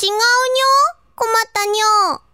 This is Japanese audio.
違うにょ困ったにょ